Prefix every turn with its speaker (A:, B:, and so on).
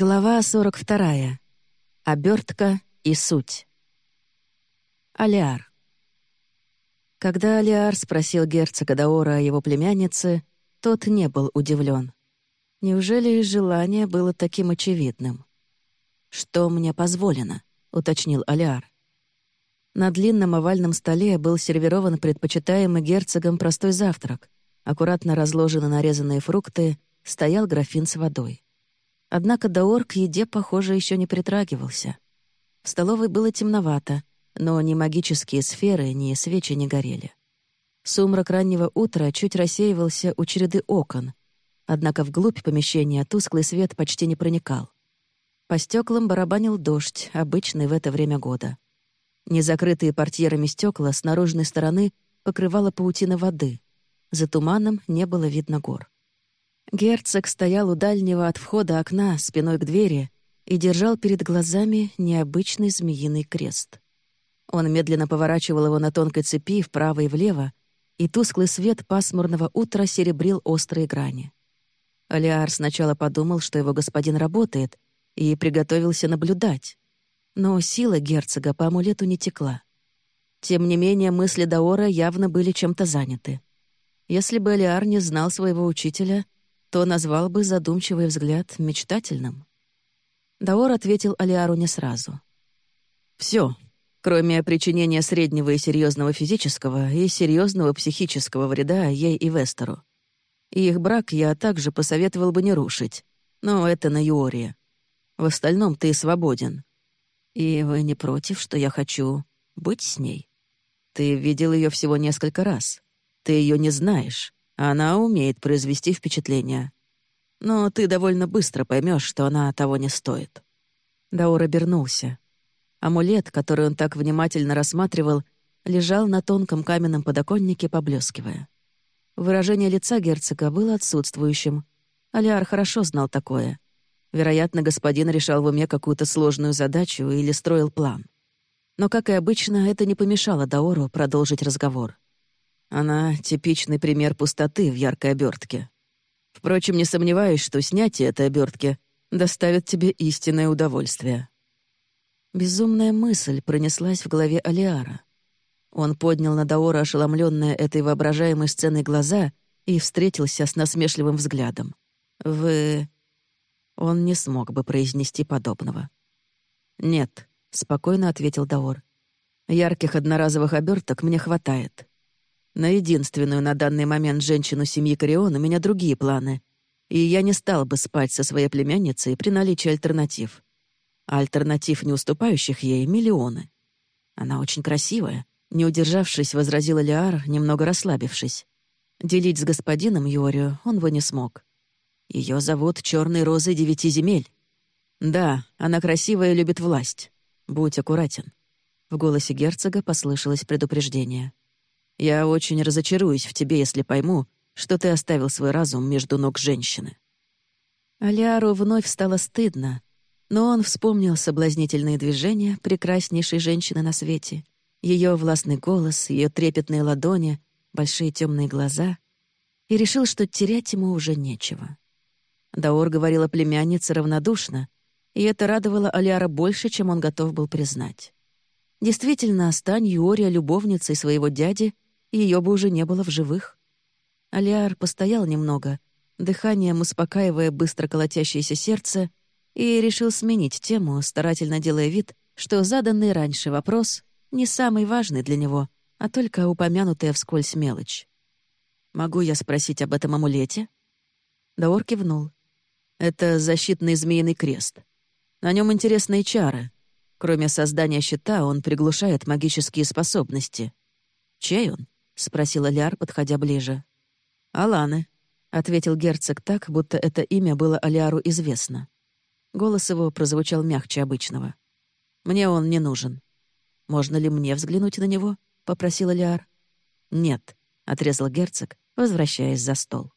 A: Глава 42. Обертка и суть. Алиар. Когда Алиар спросил герцога Даора о его племяннице, тот не был удивлен. Неужели желание было таким очевидным? «Что мне позволено?» — уточнил Алиар. На длинном овальном столе был сервирован предпочитаемый герцогом простой завтрак. Аккуратно разложены нарезанные фрукты, стоял графин с водой. Однако Даор к еде, похоже, еще не притрагивался. В столовой было темновато, но ни магические сферы, ни свечи не горели. Сумрак раннего утра чуть рассеивался у череды окон, однако вглубь помещения тусклый свет почти не проникал. По стеклам барабанил дождь, обычный в это время года. Незакрытые портьерами стекла с наружной стороны покрывала паутина воды. За туманом не было видно гор. Герцог стоял у дальнего от входа окна, спиной к двери, и держал перед глазами необычный змеиный крест. Он медленно поворачивал его на тонкой цепи вправо и влево, и тусклый свет пасмурного утра серебрил острые грани. Алиар сначала подумал, что его господин работает, и приготовился наблюдать. Но сила герцога по амулету не текла. Тем не менее, мысли Даора явно были чем-то заняты. Если бы Алиар не знал своего учителя — то назвал бы задумчивый взгляд мечтательным. Даор ответил Алиару не сразу. Все, кроме причинения среднего и серьезного физического и серьезного психического вреда ей и Вестеру. И их брак я также посоветовал бы не рушить, но это на Юория. В остальном ты свободен. И вы не против, что я хочу быть с ней? Ты видел ее всего несколько раз. Ты ее не знаешь. Она умеет произвести впечатление. Но ты довольно быстро поймешь, что она того не стоит». Даур обернулся. Амулет, который он так внимательно рассматривал, лежал на тонком каменном подоконнике, поблескивая. Выражение лица герцога было отсутствующим. Алиар хорошо знал такое. Вероятно, господин решал в уме какую-то сложную задачу или строил план. Но, как и обычно, это не помешало Даору продолжить разговор. Она — типичный пример пустоты в яркой обертке. Впрочем, не сомневаюсь, что снятие этой обертки доставит тебе истинное удовольствие. Безумная мысль пронеслась в голове Алиара. Он поднял на Даора ошеломленные этой воображаемой сценой глаза и встретился с насмешливым взглядом. «Вы...» Он не смог бы произнести подобного. «Нет», — спокойно ответил Даор. «Ярких одноразовых оберток мне хватает. На единственную на данный момент женщину семьи Корион у меня другие планы, и я не стал бы спать со своей племянницей при наличии альтернатив. Альтернатив, не уступающих ей, миллионы. Она очень красивая, не удержавшись, возразила Лиар, немного расслабившись. Делить с господином Юрию он бы не смог. Ее зовут Черной Розой Девяти Земель. Да, она красивая и любит власть. Будь аккуратен. В голосе герцога послышалось предупреждение. Я очень разочаруюсь в тебе, если пойму, что ты оставил свой разум между ног женщины». Алиару вновь стало стыдно, но он вспомнил соблазнительные движения прекраснейшей женщины на свете, ее властный голос, ее трепетные ладони, большие темные глаза, и решил, что терять ему уже нечего. Даор говорила племяннице равнодушно, и это радовало Алиара больше, чем он готов был признать. Действительно, стань Юория любовницей своего дяди, ее бы уже не было в живых. Алиар постоял немного, дыханием успокаивая быстро колотящееся сердце, и решил сменить тему, старательно делая вид, что заданный раньше вопрос не самый важный для него, а только упомянутая вскользь мелочь. «Могу я спросить об этом амулете?» Даор кивнул. «Это защитный змеиный крест. На нем интересные чары. Кроме создания щита, он приглушает магические способности. Чей он?» — спросила Ляр, подходя ближе. «Аланы», — ответил герцог так, будто это имя было Алиару известно. Голос его прозвучал мягче обычного. «Мне он не нужен». «Можно ли мне взглянуть на него?» — попросила Лиар. «Нет», — отрезал герцог, возвращаясь за стол.